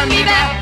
from me back.